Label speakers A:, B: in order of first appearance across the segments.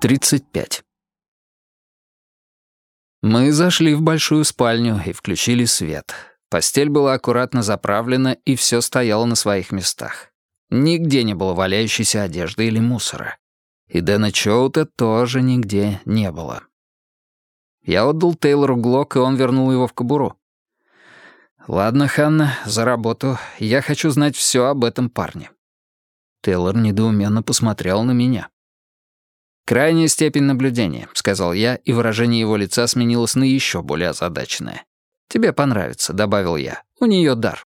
A: 35. Мы зашли в большую спальню и включили свет. Постель была аккуратно заправлена, и все стояло на своих местах. Нигде не было валяющейся одежды или мусора. И Дэна Чоута тоже нигде не было. Я отдал Тейлору Глок, и он вернул его в кобуру. «Ладно, Ханна, за работу. Я хочу знать все об этом парне». Тейлор недоуменно посмотрел на меня. «Крайняя степень наблюдения», — сказал я, и выражение его лица сменилось на еще более озадаченное. «Тебе понравится», — добавил я. «У нее дар».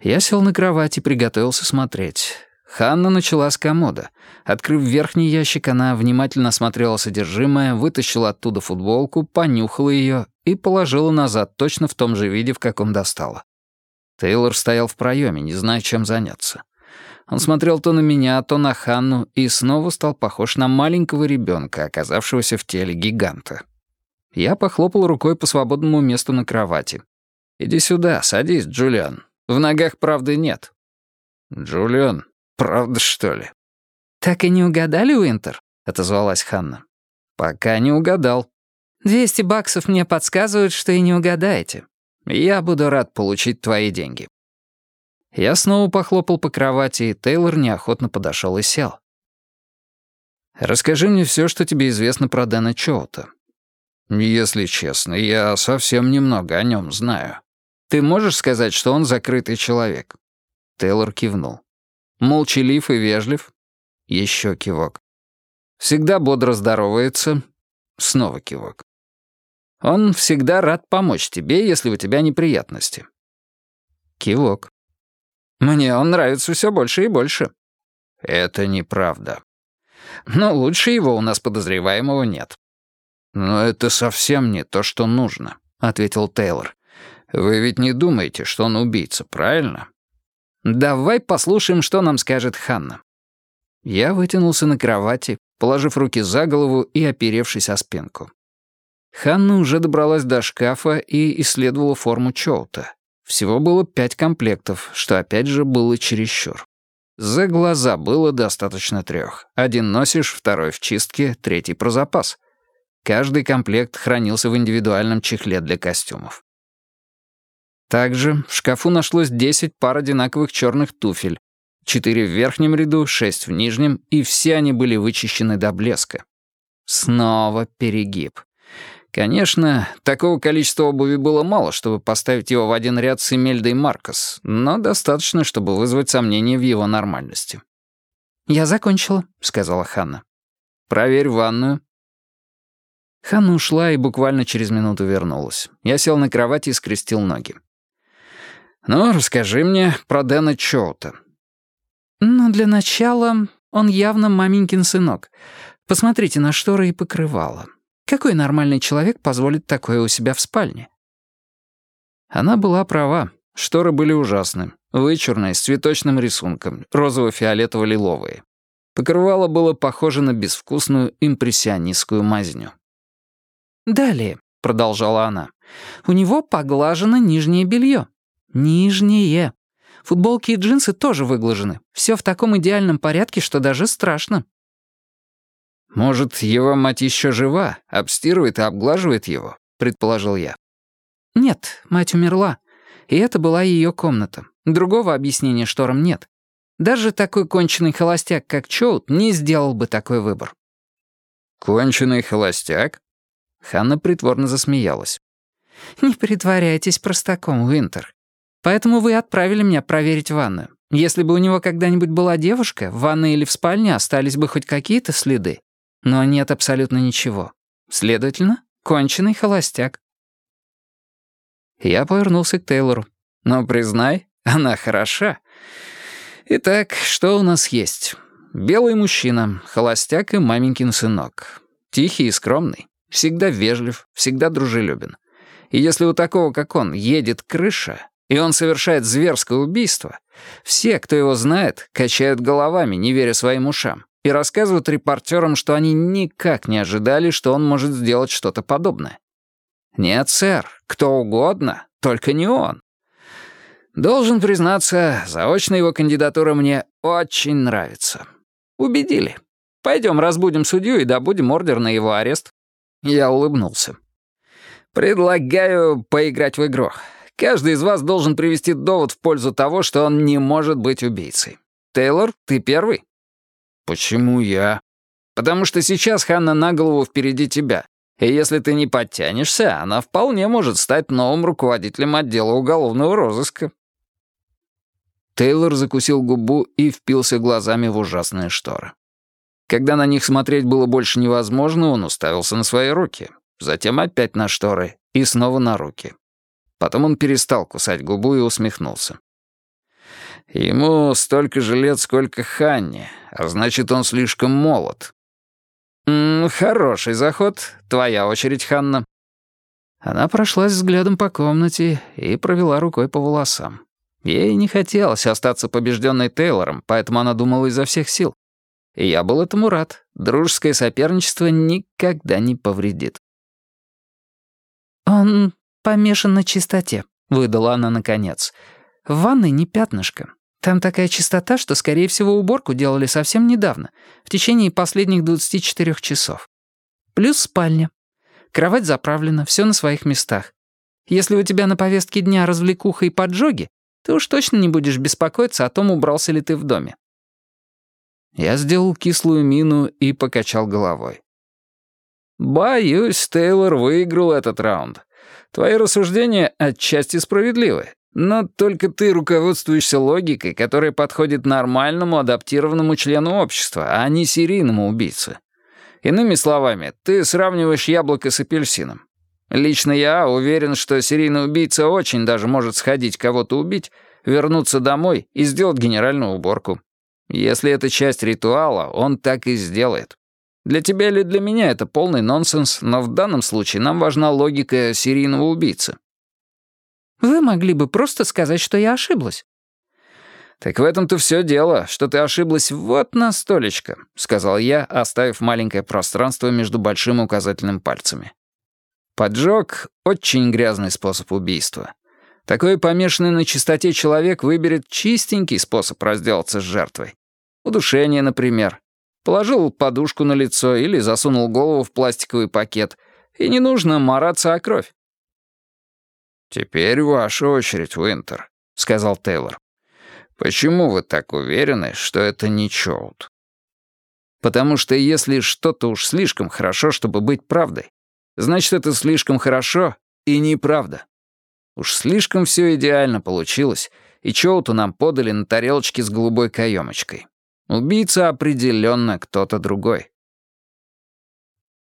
A: Я сел на кровать и приготовился смотреть. Ханна начала с комода. Открыв верхний ящик, она внимательно осмотрела содержимое, вытащила оттуда футболку, понюхала ее и положила назад точно в том же виде, в каком достала. Тейлор стоял в проеме, не зная, чем заняться. Он смотрел то на меня, то на Ханну и снова стал похож на маленького ребенка, оказавшегося в теле гиганта. Я похлопал рукой по свободному месту на кровати. «Иди сюда, садись, Джулиан. В ногах правды нет». «Джулиан, правда, что ли?»
B: «Так и не угадали, Уинтер?» — отозвалась Ханна.
A: «Пока не угадал».
B: «Двести баксов мне подсказывают, что и не угадаете.
A: Я буду рад получить твои деньги». Я снова похлопал по кровати, и Тейлор неохотно подошел и сел. «Расскажи мне все, что тебе известно про Дэна Чоута». «Если честно, я совсем немного о нем знаю. Ты можешь сказать, что он закрытый человек?» Тейлор кивнул. «Молчалив и вежлив?» Еще кивок. «Всегда бодро здоровается?» Снова кивок. «Он всегда рад помочь тебе, если у тебя неприятности?» Кивок. Мне он нравится все больше и больше». «Это неправда». «Но лучше его у нас подозреваемого нет». «Но это совсем не то, что нужно», — ответил Тейлор. «Вы ведь не думаете, что он убийца, правильно?» «Давай послушаем, что нам скажет Ханна». Я вытянулся на кровати, положив руки за голову и оперевшись о спинку. Ханна уже добралась до шкафа и исследовала форму Чоута. Всего было пять комплектов, что опять же было чересчур. За глаза было достаточно трех. Один носишь, второй в чистке, третий про запас. Каждый комплект хранился в индивидуальном чехле для костюмов. Также в шкафу нашлось 10 пар одинаковых черных туфель. Четыре в верхнем ряду, шесть в нижнем, и все они были вычищены до блеска. Снова перегиб. Конечно, такого количества обуви было мало, чтобы поставить его в один ряд с Эмельдой Маркос, но достаточно, чтобы вызвать сомнения в его нормальности.
B: «Я закончила», — сказала Ханна.
A: «Проверь ванную». Ханна ушла и буквально через минуту вернулась. Я сел на кровати и скрестил ноги. «Ну, расскажи мне про Дэна Чоута».
B: «Ну, для начала, он явно маменькин сынок. Посмотрите на шторы и покрывало. Какой нормальный человек позволит такое у себя в спальне?
A: Она была права. Шторы были ужасны. Вычурные, с цветочным рисунком, розово-фиолетово-лиловые. Покрывало было похоже на безвкусную импрессионистскую мазню.
B: «Далее», — продолжала она, — «у него поглажено нижнее белье. Нижнее. Футболки и джинсы тоже выглажены. Все в таком идеальном порядке, что даже страшно.
A: «Может, его мать еще жива, обстирывает и обглаживает его?» — предположил я.
B: «Нет, мать умерла. И это была ее комната. Другого объяснения шторам нет. Даже такой конченый холостяк, как Чоут, не сделал бы такой выбор».
A: «Конченый холостяк?» Ханна притворно засмеялась.
B: «Не притворяйтесь простаком, Уинтер. Поэтому вы отправили меня проверить ванную. Если бы у него когда-нибудь была девушка, в ванной или в спальне остались бы хоть какие-то следы. Но нет абсолютно ничего. Следовательно, конченый холостяк.
A: Я повернулся к Тейлору. Но, признай, она хороша. Итак, что у нас есть? Белый мужчина, холостяк и маменькин сынок. Тихий и скромный, всегда вежлив, всегда дружелюбен. И если у такого, как он, едет крыша, и он совершает зверское убийство, все, кто его знает, качают головами, не веря своим ушам и рассказывают репортерам, что они никак не ожидали, что он может сделать что-то подобное. Нет, сэр, кто угодно, только не он. Должен признаться, заочно его кандидатура мне очень нравится. Убедили. Пойдем разбудим судью и добудем ордер на его арест». Я улыбнулся. «Предлагаю поиграть в игру. Каждый из вас должен привести довод в пользу того, что он не может быть убийцей. Тейлор, ты первый?»
B: «Почему я?»
A: «Потому что сейчас Ханна на голову впереди тебя. И если ты не подтянешься, она вполне может стать новым руководителем отдела уголовного розыска».
B: Тейлор закусил губу и впился глазами в ужасные шторы. Когда на них смотреть было больше невозможно, он уставился на свои руки, затем опять на шторы и снова на руки. Потом он перестал кусать губу и усмехнулся. Ему столько же лет, сколько Ханне, а значит, он слишком молод. «М -м, «Хороший заход. Твоя очередь, Ханна». Она прошлась взглядом по комнате и провела рукой по волосам. Ей не хотелось остаться побежденной Тейлором, поэтому она думала изо всех сил. И я был этому рад. Дружеское соперничество никогда не повредит. «Он помешан на чистоте», — выдала она наконец. «В ванной не пятнышко. Там такая чистота, что, скорее всего, уборку делали совсем недавно, в течение последних 24 часов. Плюс спальня. Кровать заправлена, все на своих местах. Если у тебя на повестке дня развлекуха и поджоги, ты уж точно не будешь беспокоиться о том, убрался ли ты в доме. Я сделал кислую мину и покачал головой. «Боюсь, Тейлор выиграл этот раунд. Твои рассуждения отчасти справедливы, но только ты руководствуешься логикой, которая подходит нормальному адаптированному члену общества, а не серийному убийце. Иными словами, ты сравниваешь яблоко с апельсином. Лично я уверен, что серийный убийца очень даже может сходить кого-то убить, вернуться домой и сделать генеральную уборку. Если это часть ритуала, он так и сделает. Для тебя или для меня это полный нонсенс, но в данном случае нам важна логика серийного убийцы. Вы могли бы просто сказать, что я ошиблась. «Так в этом-то все дело, что ты ошиблась вот на столечко», — сказал я, оставив маленькое пространство между большим и указательным пальцами. Поджог — очень грязный способ убийства. Такой помешанный на чистоте человек выберет чистенький способ разделаться с жертвой. Удушение, например. Положил подушку на лицо или засунул голову в пластиковый пакет. И не нужно мараться о кровь. «Теперь ваша очередь, Уинтер», — сказал Тейлор. «Почему вы так уверены, что это не Чоут?» «Потому что если что-то уж слишком хорошо, чтобы быть правдой, значит, это слишком хорошо и неправда. Уж слишком все идеально получилось, и Чоуту нам подали на тарелочке с голубой каемочкой. Убийца определенно кто-то другой.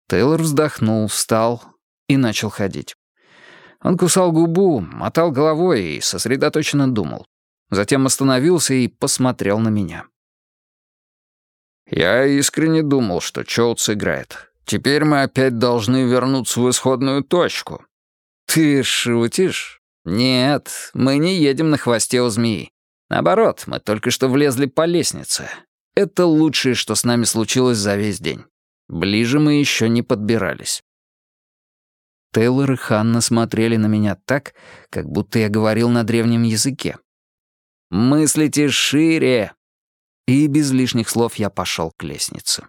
B: Тейлор вздохнул, встал и начал ходить. Он кусал губу, мотал головой и сосредоточенно думал. Затем остановился и посмотрел на меня. «Я искренне думал, что Чоут сыграет. Теперь мы опять должны вернуться в исходную точку». «Ты шутишь?» «Нет, мы не едем на хвосте у змеи. Наоборот, мы только что влезли по лестнице. Это лучшее, что с нами случилось за весь день. Ближе мы еще не подбирались. Тейлор и Ханна смотрели на меня так, как будто я говорил на древнем языке. «Мыслите шире!» И без лишних слов я пошел к лестнице.